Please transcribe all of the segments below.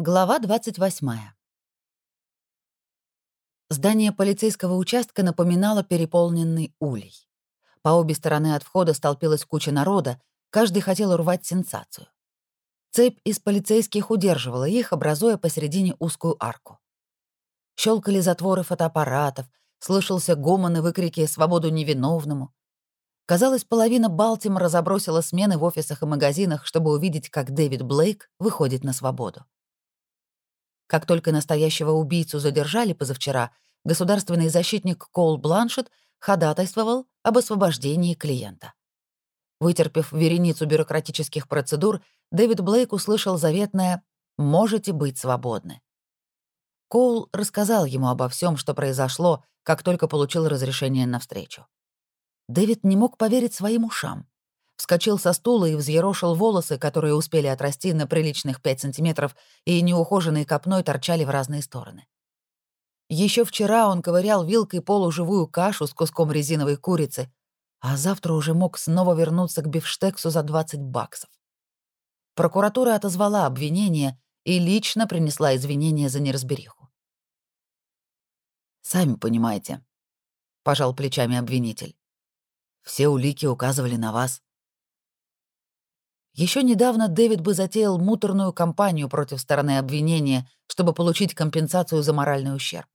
Глава 28. Здание полицейского участка напоминало переполненный улей. По обе стороны от входа столпилась куча народа, каждый хотел урвать сенсацию. Цепь из полицейских удерживала их, образуя посередине узкую арку. Щелкали затворы фотоаппаратов, слышался гомон и выкрики «Свободу невиновному!». Казалось, половина Балтимора забросила смены в офисах и магазинах, чтобы увидеть, как Дэвид Блейк выходит на свободу. Как только настоящего убийцу задержали позавчера, государственный защитник Коул Бланшет ходатайствовал об освобождении клиента. Вытерпев вереницу бюрократических процедур, Дэвид Блейк услышал заветное «можете быть свободны». Коул рассказал ему обо всем, что произошло, как только получил разрешение на встречу. Дэвид не мог поверить своим ушам вскочил со стула и взъерошил волосы, которые успели отрасти на приличных 5 сантиметров и неухоженной копной торчали в разные стороны. Еще вчера он ковырял вилкой полуживую кашу с куском резиновой курицы, а завтра уже мог снова вернуться к бифштексу за 20 баксов. Прокуратура отозвала обвинение и лично принесла извинения за неразбериху. «Сами понимаете», — пожал плечами обвинитель. «Все улики указывали на вас. Еще недавно Дэвид бы затеял муторную кампанию против стороны обвинения, чтобы получить компенсацию за моральный ущерб.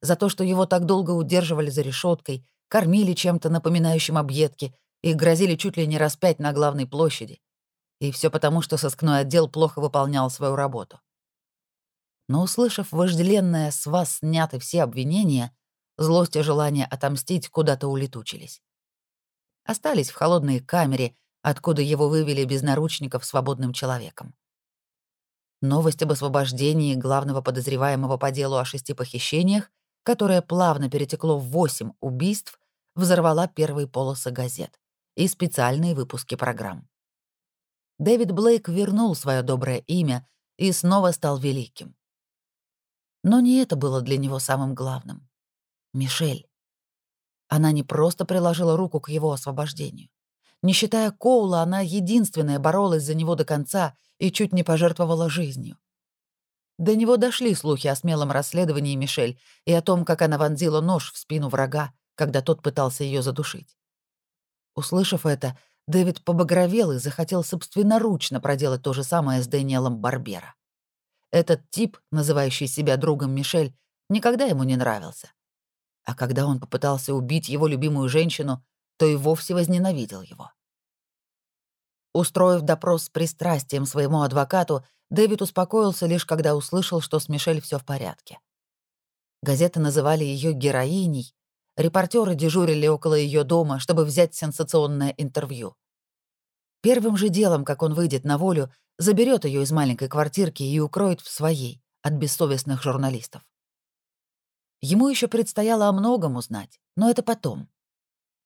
За то, что его так долго удерживали за решеткой, кормили чем-то напоминающим объедки и грозили чуть ли не распять на главной площади. И все потому, что сыскной отдел плохо выполнял свою работу. Но услышав вожделенное «с вас сняты все обвинения», злость и желание отомстить куда-то улетучились. Остались в холодной камере — откуда его вывели без наручников свободным человеком. Новость об освобождении главного подозреваемого по делу о шести похищениях, которое плавно перетекло в восемь убийств, взорвала первые полосы газет и специальные выпуски программ. Дэвид Блейк вернул свое доброе имя и снова стал великим. Но не это было для него самым главным. Мишель. Она не просто приложила руку к его освобождению. Не считая Коула, она единственная боролась за него до конца и чуть не пожертвовала жизнью. До него дошли слухи о смелом расследовании Мишель и о том, как она вонзила нож в спину врага, когда тот пытался ее задушить. Услышав это, Дэвид побагровел и захотел собственноручно проделать то же самое с Дэниелом Барбера. Этот тип, называющий себя другом Мишель, никогда ему не нравился. А когда он попытался убить его любимую женщину, то и вовсе возненавидел его. Устроив допрос с пристрастием своему адвокату, Дэвид успокоился лишь когда услышал, что с Мишель все в порядке. Газеты называли ее героиней, репортеры дежурили около ее дома, чтобы взять сенсационное интервью. Первым же делом, как он выйдет на волю, заберет ее из маленькой квартирки и укроет в своей от бессовестных журналистов. Ему еще предстояло о многом узнать, но это потом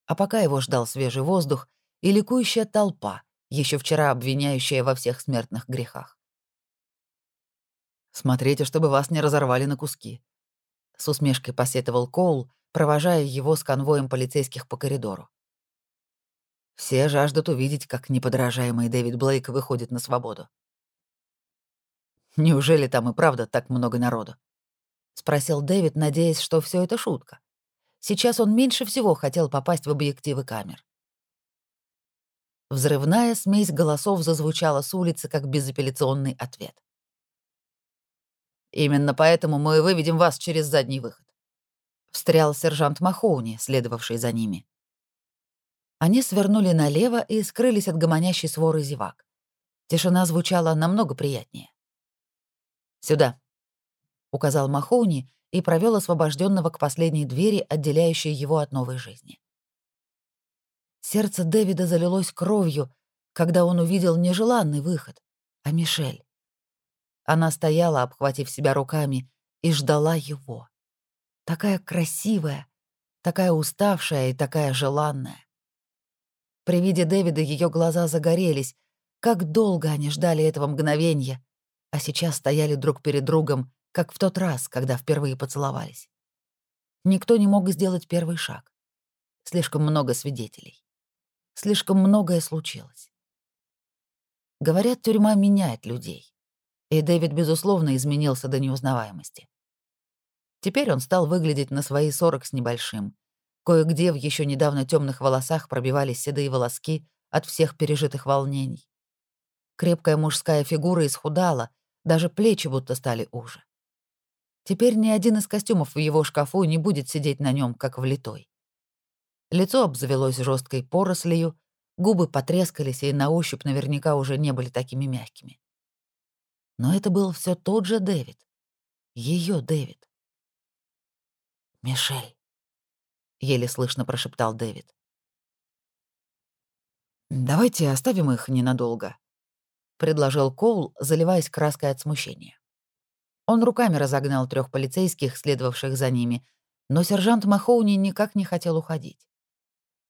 а пока его ждал свежий воздух и ликующая толпа, еще вчера обвиняющая во всех смертных грехах. «Смотрите, чтобы вас не разорвали на куски», — с усмешкой посетовал Коул, провожая его с конвоем полицейских по коридору. Все жаждут увидеть, как неподражаемый Дэвид Блейк выходит на свободу. «Неужели там и правда так много народу?» — спросил Дэвид, надеясь, что все это шутка. Сейчас он меньше всего хотел попасть в объективы камер. Взрывная смесь голосов зазвучала с улицы как безапелляционный ответ. «Именно поэтому мы выведем вас через задний выход», — встрял сержант Махоуни, следовавший за ними. Они свернули налево и скрылись от гомонящей своры зевак. Тишина звучала намного приятнее. «Сюда», — указал Махоуни, и провел освобожденного к последней двери, отделяющей его от новой жизни. Сердце Дэвида залилось кровью, когда он увидел нежеланный выход, а Мишель. Она стояла, обхватив себя руками, и ждала его. Такая красивая, такая уставшая и такая желанная. При виде Дэвида ее глаза загорелись. Как долго они ждали этого мгновения, а сейчас стояли друг перед другом, как в тот раз, когда впервые поцеловались. Никто не мог сделать первый шаг. Слишком много свидетелей. Слишком многое случилось. Говорят, тюрьма меняет людей. И Дэвид, безусловно, изменился до неузнаваемости. Теперь он стал выглядеть на свои сорок с небольшим. Кое-где в еще недавно темных волосах пробивались седые волоски от всех пережитых волнений. Крепкая мужская фигура исхудала, даже плечи будто стали уже. Теперь ни один из костюмов в его шкафу не будет сидеть на нем, как влитой. Лицо обзавелось жесткой порослью, губы потрескались и на ощупь наверняка уже не были такими мягкими. Но это был все тот же Дэвид. Ее Дэвид. «Мишель», — еле слышно прошептал Дэвид. «Давайте оставим их ненадолго», — предложил Коул, заливаясь краской от смущения. Он руками разогнал трех полицейских, следовавших за ними, но сержант Махоуни никак не хотел уходить.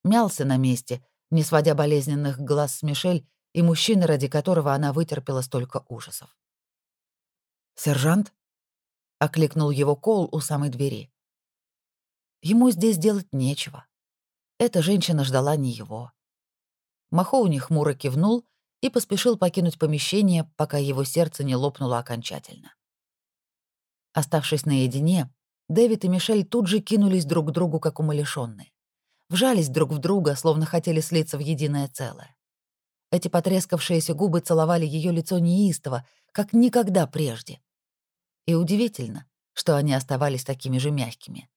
Мялся на месте, не сводя болезненных глаз с Мишель и мужчины, ради которого она вытерпела столько ужасов. «Сержант?» — окликнул его Коул у самой двери. Ему здесь делать нечего. Эта женщина ждала не его. Махоуни хмуро кивнул и поспешил покинуть помещение, пока его сердце не лопнуло окончательно. Оставшись наедине, Дэвид и Мишель тут же кинулись друг к другу, как умалишённые. Вжались друг в друга, словно хотели слиться в единое целое. Эти потрескавшиеся губы целовали ее лицо неистово, как никогда прежде. И удивительно, что они оставались такими же мягкими.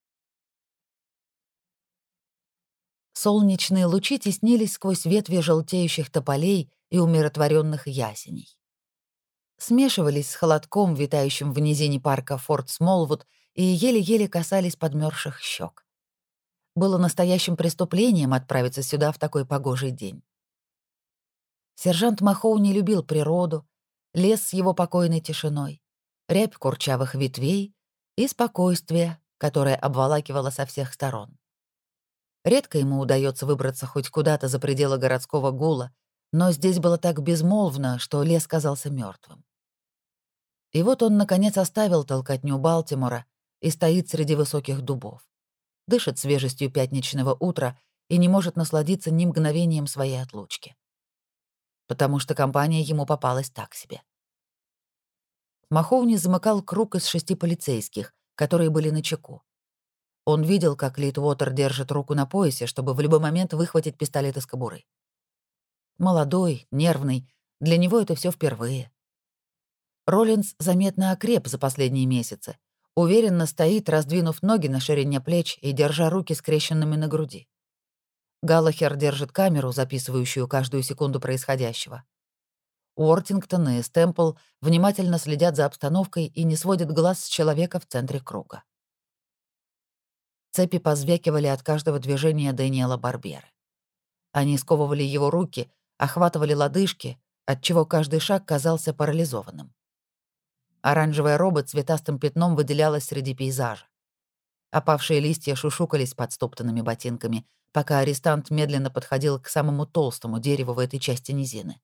Солнечные лучи теснились сквозь ветви желтеющих тополей и умиротворенных ясеней. Смешивались с холодком, витающим в низине парка Форт Смолвуд, и еле-еле касались подмерзших щек. Было настоящим преступлением отправиться сюда в такой погожий день. Сержант Махоу не любил природу, лес с его покойной тишиной, рябь курчавых ветвей и спокойствие, которое обволакивало со всех сторон. Редко ему удается выбраться хоть куда-то за пределы городского гула, но здесь было так безмолвно, что лес казался мертвым. И вот он, наконец, оставил толкотню Балтимора и стоит среди высоких дубов. Дышит свежестью пятничного утра и не может насладиться ни мгновением своей отлучки. Потому что компания ему попалась так себе. Маховни замыкал круг из шести полицейских, которые были на чеку. Он видел, как Литвотер держит руку на поясе, чтобы в любой момент выхватить пистолет из кобуры. Молодой, нервный, для него это все впервые. Роллинс заметно окреп за последние месяцы. Уверенно стоит, раздвинув ноги на ширине плеч и держа руки скрещенными на груди. Галлахер держит камеру, записывающую каждую секунду происходящего. Уортингтон и Стэмпл внимательно следят за обстановкой и не сводят глаз с человека в центре круга. Цепи позвякивали от каждого движения Дэниела Барберы. Они сковывали его руки, охватывали лодыжки, отчего каждый шаг казался парализованным. Оранжевая роба цветастым пятном выделялась среди пейзажа. Опавшие листья шушукались под стоптанными ботинками, пока арестант медленно подходил к самому толстому дереву в этой части низины.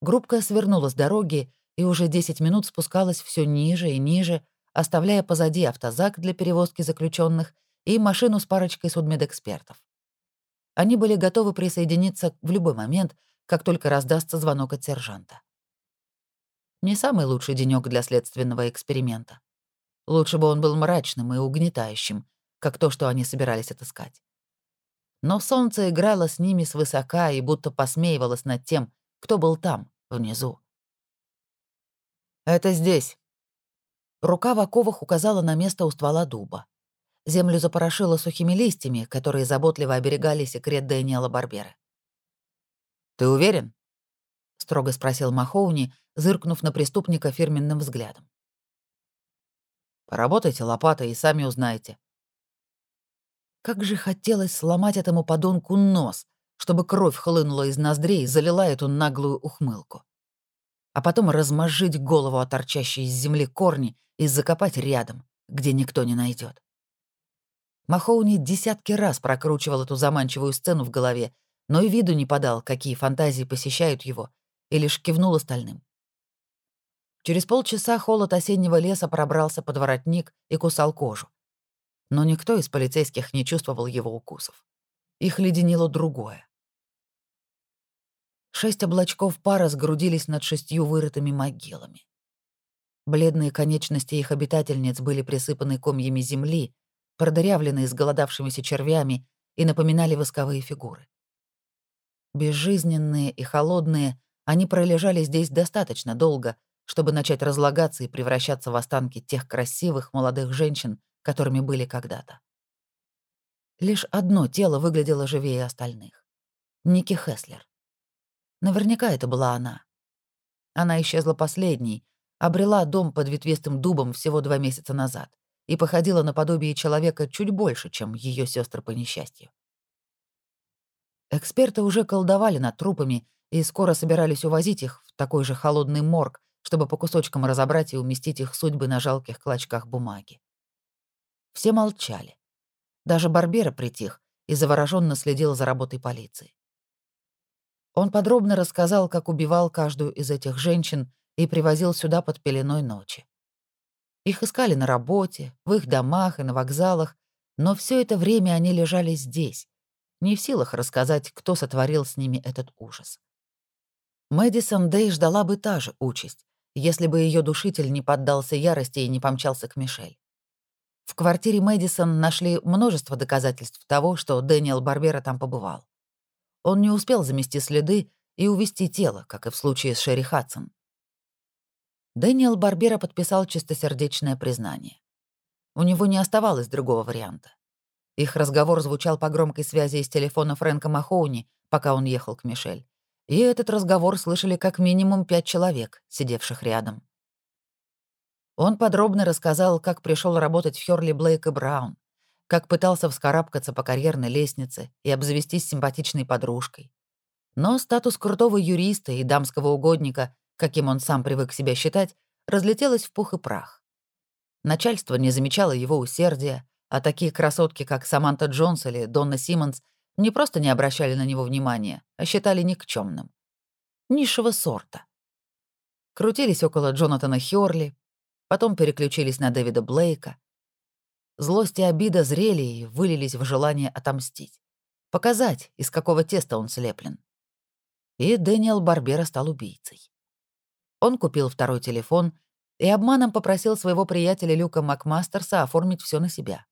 Группка свернула с дороги и уже 10 минут спускалась все ниже и ниже, оставляя позади автозак для перевозки заключенных и машину с парочкой судмедэкспертов. Они были готовы присоединиться в любой момент, как только раздастся звонок от сержанта. Не самый лучший денёк для следственного эксперимента. Лучше бы он был мрачным и угнетающим, как то, что они собирались отыскать. Но солнце играло с ними свысока и будто посмеивалось над тем, кто был там, внизу. «Это здесь», Рука в оковах указала на место у ствола дуба. Землю запорошило сухими листьями, которые заботливо оберегали секрет Дэниела Барбера. «Ты уверен?» — строго спросил Махоуни, зыркнув на преступника фирменным взглядом. «Поработайте лопатой и сами узнаете». Как же хотелось сломать этому подонку нос, чтобы кровь хлынула из ноздрей и залила эту наглую ухмылку а потом размозжить голову о торчащие из земли корни и закопать рядом, где никто не найдет. Махоуни десятки раз прокручивал эту заманчивую сцену в голове, но и виду не подал, какие фантазии посещают его, и лишь кивнул остальным. Через полчаса холод осеннего леса пробрался под воротник и кусал кожу. Но никто из полицейских не чувствовал его укусов. Их леденило другое. Шесть облачков пара сгрудились над шестью вырытыми могилами. Бледные конечности их обитательниц были присыпаны комьями земли, продырявлены изголодавшимися червями и напоминали восковые фигуры. Безжизненные и холодные, они пролежали здесь достаточно долго, чтобы начать разлагаться и превращаться в останки тех красивых молодых женщин, которыми были когда-то. Лишь одно тело выглядело живее остальных. Ники Хеслер. Наверняка это была она. Она исчезла последней, обрела дом под ветвистым дубом всего два месяца назад и походила на подобие человека чуть больше, чем ее сестры по несчастью. Эксперты уже колдовали над трупами и скоро собирались увозить их в такой же холодный морг, чтобы по кусочкам разобрать и уместить их судьбы на жалких клочках бумаги. Все молчали. Даже Барбера притих и завороженно следил за работой полиции. Он подробно рассказал, как убивал каждую из этих женщин и привозил сюда под пеленой ночи. Их искали на работе, в их домах и на вокзалах, но все это время они лежали здесь, не в силах рассказать, кто сотворил с ними этот ужас. Мэдисон Дэй ждала бы та же участь, если бы ее душитель не поддался ярости и не помчался к Мишель. В квартире Мэдисон нашли множество доказательств того, что Дэниел Барбера там побывал. Он не успел замести следы и увести тело, как и в случае с Шерри Хадсон. Дэниел Барбера подписал чистосердечное признание. У него не оставалось другого варианта. Их разговор звучал по громкой связи из телефона Фрэнка Махоуни, пока он ехал к Мишель. И этот разговор слышали как минимум пять человек, сидевших рядом. Он подробно рассказал, как пришел работать в Хёрли Блейк и Браун, как пытался вскарабкаться по карьерной лестнице и обзавестись симпатичной подружкой. Но статус крутого юриста и дамского угодника, каким он сам привык себя считать, разлетелось в пух и прах. Начальство не замечало его усердия, а такие красотки, как Саманта Джонс или Донна Симмонс, не просто не обращали на него внимания, а считали никчемным. Низшего сорта. Крутились около Джонатана Хёрли, потом переключились на Дэвида Блейка. Злость и обида зрели и вылились в желание отомстить. Показать, из какого теста он слеплен. И Дэниел Барбера стал убийцей. Он купил второй телефон и обманом попросил своего приятеля Люка Макмастерса оформить все на себя.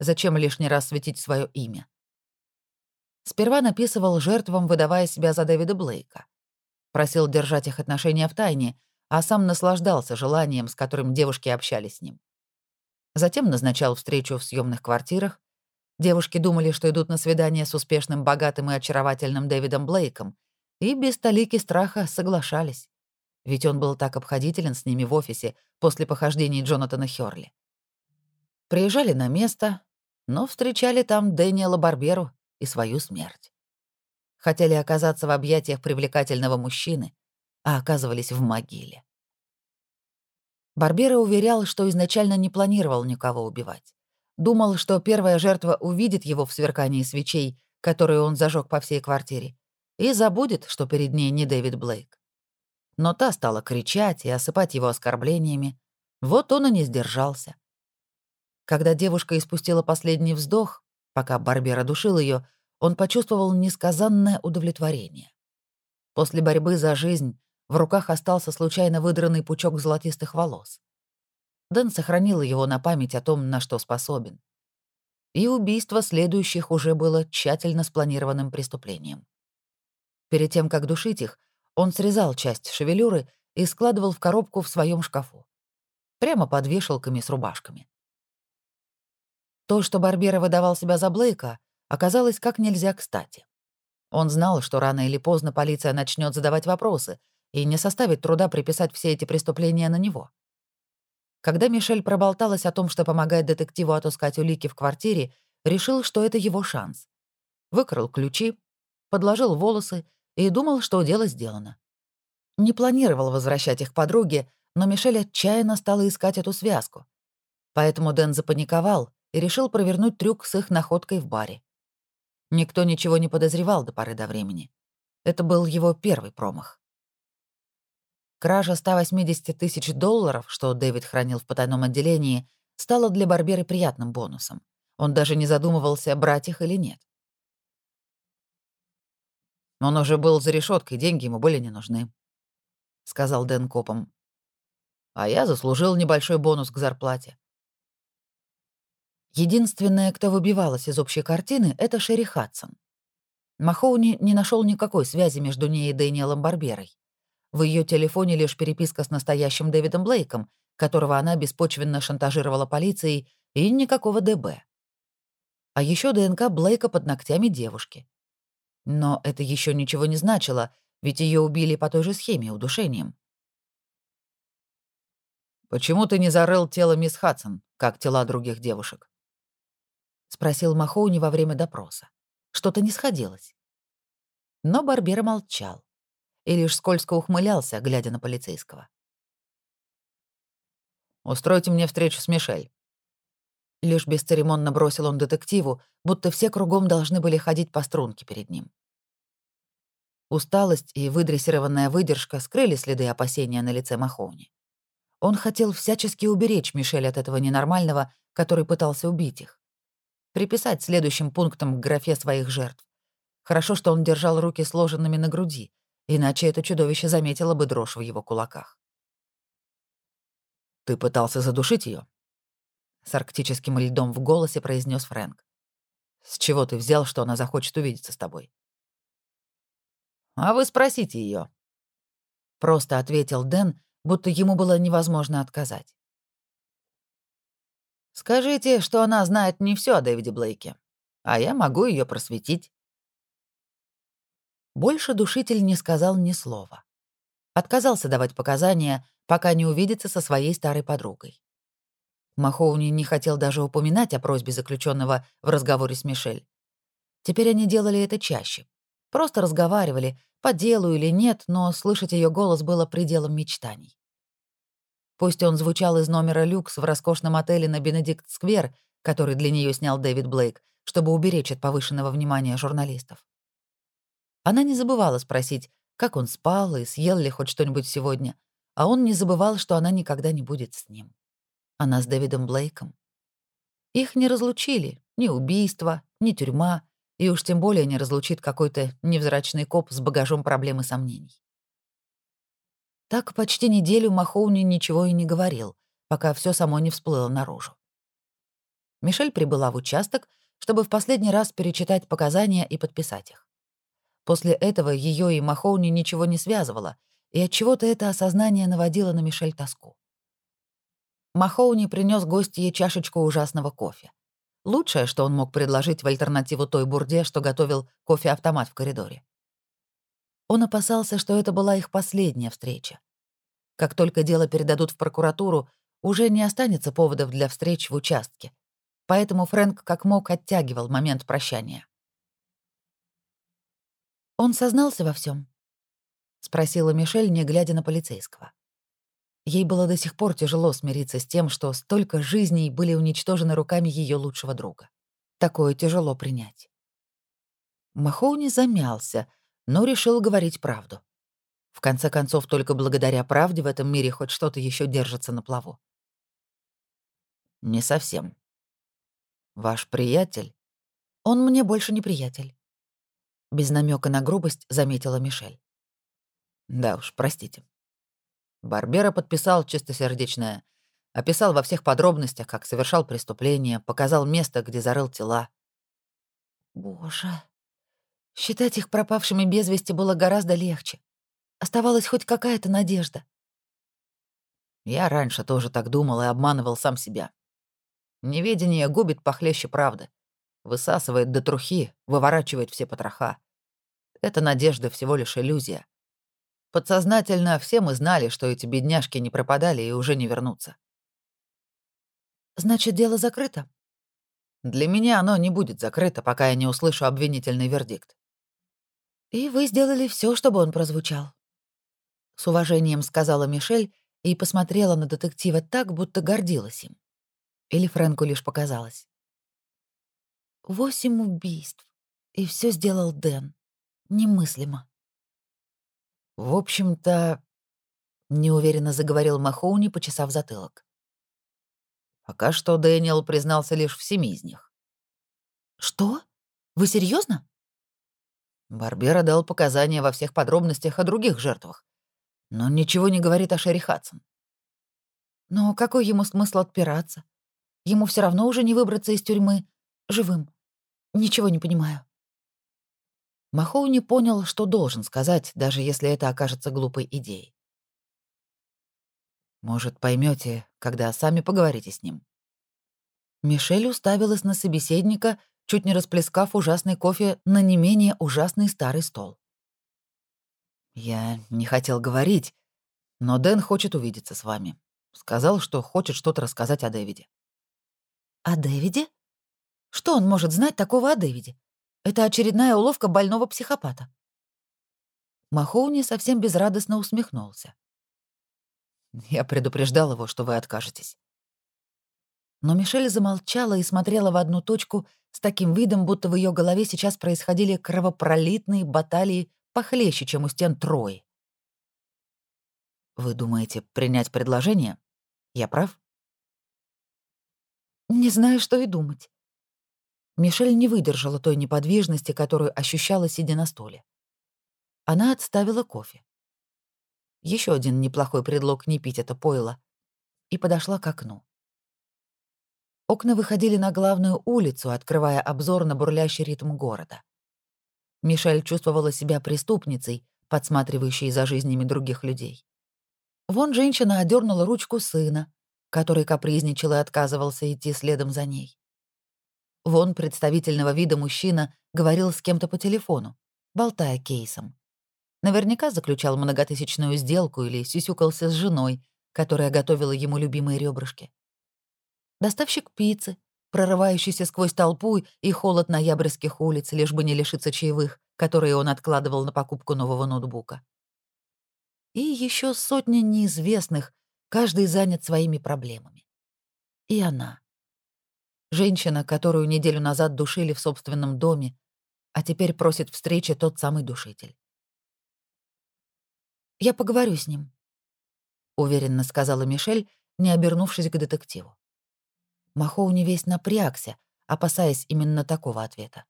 Зачем лишний раз светить свое имя? Сперва написывал жертвам, выдавая себя за Дэвида Блейка. Просил держать их отношения в тайне, а сам наслаждался желанием, с которым девушки общались с ним. Затем назначал встречу в съемных квартирах. Девушки думали, что идут на свидание с успешным, богатым и очаровательным Дэвидом Блейком, и без толики страха соглашались. Ведь он был так обходителен с ними в офисе после похождений Джонатана Хёрли. Приезжали на место, но встречали там Дэниела Барберу и свою смерть. Хотели оказаться в объятиях привлекательного мужчины, а оказывались в могиле. Барбера уверял, что изначально не планировал никого убивать. Думал, что первая жертва увидит его в сверкании свечей, которые он зажег по всей квартире, и забудет, что перед ней не Дэвид Блейк. Но та стала кричать и осыпать его оскорблениями. Вот он и не сдержался. Когда девушка испустила последний вздох, пока Барбера душил ее, он почувствовал несказанное удовлетворение. После борьбы за жизнь в руках остался случайно выдранный пучок золотистых волос. Дэн сохранил его на память о том, на что способен. И убийство следующих уже было тщательно спланированным преступлением. Перед тем, как душить их, он срезал часть шевелюры и складывал в коробку в своем шкафу. Прямо под вешалками с рубашками. То, что Барбера выдавал себя за Блейка, оказалось как нельзя кстати. Он знал, что рано или поздно полиция начнет задавать вопросы, и не составит труда приписать все эти преступления на него. Когда Мишель проболталась о том, что помогает детективу отыскать улики в квартире, решил, что это его шанс. Выкрал ключи, подложил волосы и думал, что дело сделано. Не планировал возвращать их подруге, но Мишель отчаянно стала искать эту связку. Поэтому Дэн запаниковал и решил провернуть трюк с их находкой в баре. Никто ничего не подозревал до поры до времени. Это был его первый промах. Кража 180 тысяч долларов, что Дэвид хранил в потайном отделении, стала для Барберы приятным бонусом. Он даже не задумывался, брать их или нет. «Он уже был за решеткой, деньги ему были не нужны», — сказал Дэн копом. А я заслужил небольшой бонус к зарплате. Единственное, кто выбивалась из общей картины, это Шерри Хадсон. Махоуни не нашел никакой связи между ней и Дэниелом Барберой. В ее телефоне лишь переписка с настоящим Дэвидом Блейком, которого она беспочвенно шантажировала полицией, и никакого ДБ. А еще ДНК Блейка под ногтями девушки. Но это еще ничего не значило, ведь ее убили по той же схеме удушением. «Почему ты не зарыл тело мисс Хадсон, как тела других девушек?» — спросил Махоуни во время допроса. Что-то не сходилось. Но Барбера молчал и лишь скользко ухмылялся, глядя на полицейского. «Устройте мне встречу с Мишель». Лишь бесцеремонно бросил он детективу, будто все кругом должны были ходить по струнке перед ним. Усталость и выдрессированная выдержка скрыли следы опасения на лице Махоуни. Он хотел всячески уберечь Мишель от этого ненормального, который пытался убить их приписать следующим пунктом к графе своих жертв. Хорошо, что он держал руки сложенными на груди, иначе это чудовище заметило бы дрожь в его кулаках. «Ты пытался задушить ее? с арктическим льдом в голосе произнес Фрэнк. «С чего ты взял, что она захочет увидеться с тобой?» «А вы спросите ее, просто ответил Дэн, будто ему было невозможно отказать. Скажите, что она знает не все о Дэвиде Блейке, а я могу ее просветить. Больше душитель не сказал ни слова. Отказался давать показания, пока не увидится со своей старой подругой. Махоуни не хотел даже упоминать о просьбе заключенного в разговоре с Мишель. Теперь они делали это чаще. Просто разговаривали, по делу или нет, но слышать ее голос было пределом мечтаний. Пусть он звучал из номера люкс в роскошном отеле на Бенедикт-сквер, который для нее снял Дэвид Блейк, чтобы уберечь от повышенного внимания журналистов. Она не забывала спросить, как он спал и съел ли хоть что-нибудь сегодня, а он не забывал, что она никогда не будет с ним. Она с Дэвидом Блейком. Их не разлучили ни убийство, ни тюрьма, и уж тем более не разлучит какой-то невзрачный коп с багажом проблем и сомнений. Так почти неделю Махоуни ничего и не говорил, пока все само не всплыло наружу. Мишель прибыла в участок, чтобы в последний раз перечитать показания и подписать их. После этого ее и Махоуни ничего не связывало, и от чего то это осознание наводило на Мишель тоску. Махоуни принес гостье чашечку ужасного кофе. Лучшее, что он мог предложить в альтернативу той бурде, что готовил кофе-автомат в коридоре. Он опасался, что это была их последняя встреча. Как только дело передадут в прокуратуру, уже не останется поводов для встреч в участке. Поэтому Фрэнк как мог оттягивал момент прощания. «Он сознался во всем? спросила Мишель, не глядя на полицейского. Ей было до сих пор тяжело смириться с тем, что столько жизней были уничтожены руками ее лучшего друга. Такое тяжело принять. Махоуни замялся, но решил говорить правду. В конце концов, только благодаря правде в этом мире хоть что-то еще держится на плаву. Не совсем. Ваш приятель? Он мне больше не приятель. Без намека на грубость заметила Мишель. Да уж, простите. Барбера подписал чистосердечное, описал во всех подробностях, как совершал преступление, показал место, где зарыл тела. Боже, Считать их пропавшими без вести было гораздо легче. Оставалась хоть какая-то надежда. Я раньше тоже так думал и обманывал сам себя. Неведение губит похлеще правды. Высасывает до трухи, выворачивает все потроха. Эта надежда всего лишь иллюзия. Подсознательно все мы знали, что эти бедняжки не пропадали и уже не вернутся. «Значит, дело закрыто?» «Для меня оно не будет закрыто, пока я не услышу обвинительный вердикт. «И вы сделали все, чтобы он прозвучал», — с уважением сказала Мишель и посмотрела на детектива так, будто гордилась им. Или Фрэнку лишь показалось. «Восемь убийств, и все сделал Дэн. Немыслимо». «В общем-то...» — неуверенно заговорил Махоуни, почесав затылок. «Пока что Дэниел признался лишь в семи из них». «Что? Вы серьезно? Барбера дал показания во всех подробностях о других жертвах, но ничего не говорит о Шерри Хадсон. Но какой ему смысл отпираться? Ему все равно уже не выбраться из тюрьмы живым. Ничего не понимаю. Махоу не понял, что должен сказать, даже если это окажется глупой идеей. Может, поймете, когда сами поговорите с ним. Мишель уставилась на собеседника, чуть не расплескав ужасный кофе на не менее ужасный старый стол. «Я не хотел говорить, но Дэн хочет увидеться с вами. Сказал, что хочет что-то рассказать о Дэвиде». «О Дэвиде? Что он может знать такого о Дэвиде? Это очередная уловка больного психопата». Махоуни совсем безрадостно усмехнулся. «Я предупреждал его, что вы откажетесь». Но Мишель замолчала и смотрела в одну точку с таким видом, будто в ее голове сейчас происходили кровопролитные баталии похлеще, чем у стен Трои. «Вы думаете принять предложение? Я прав?» «Не знаю, что и думать». Мишель не выдержала той неподвижности, которую ощущала, сидя на стуле. Она отставила кофе. Еще один неплохой предлог не пить это пойло. И подошла к окну. Окна выходили на главную улицу, открывая обзор на бурлящий ритм города. Мишель чувствовала себя преступницей, подсматривающей за жизнями других людей. Вон женщина одернула ручку сына, который капризничал и отказывался идти следом за ней. Вон представительного вида мужчина говорил с кем-то по телефону, болтая кейсом. Наверняка заключал многотысячную сделку или сюсюкался с женой, которая готовила ему любимые ребрышки доставщик пиццы, прорывающийся сквозь толпу и холод ноябрьских улиц, лишь бы не лишиться чаевых, которые он откладывал на покупку нового ноутбука. И еще сотни неизвестных, каждый занят своими проблемами. И она. Женщина, которую неделю назад душили в собственном доме, а теперь просит встречи тот самый душитель. «Я поговорю с ним», — уверенно сказала Мишель, не обернувшись к детективу. Махоуни весь напрягся, опасаясь именно такого ответа.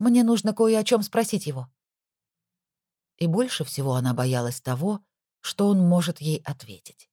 «Мне нужно кое о чем спросить его». И больше всего она боялась того, что он может ей ответить.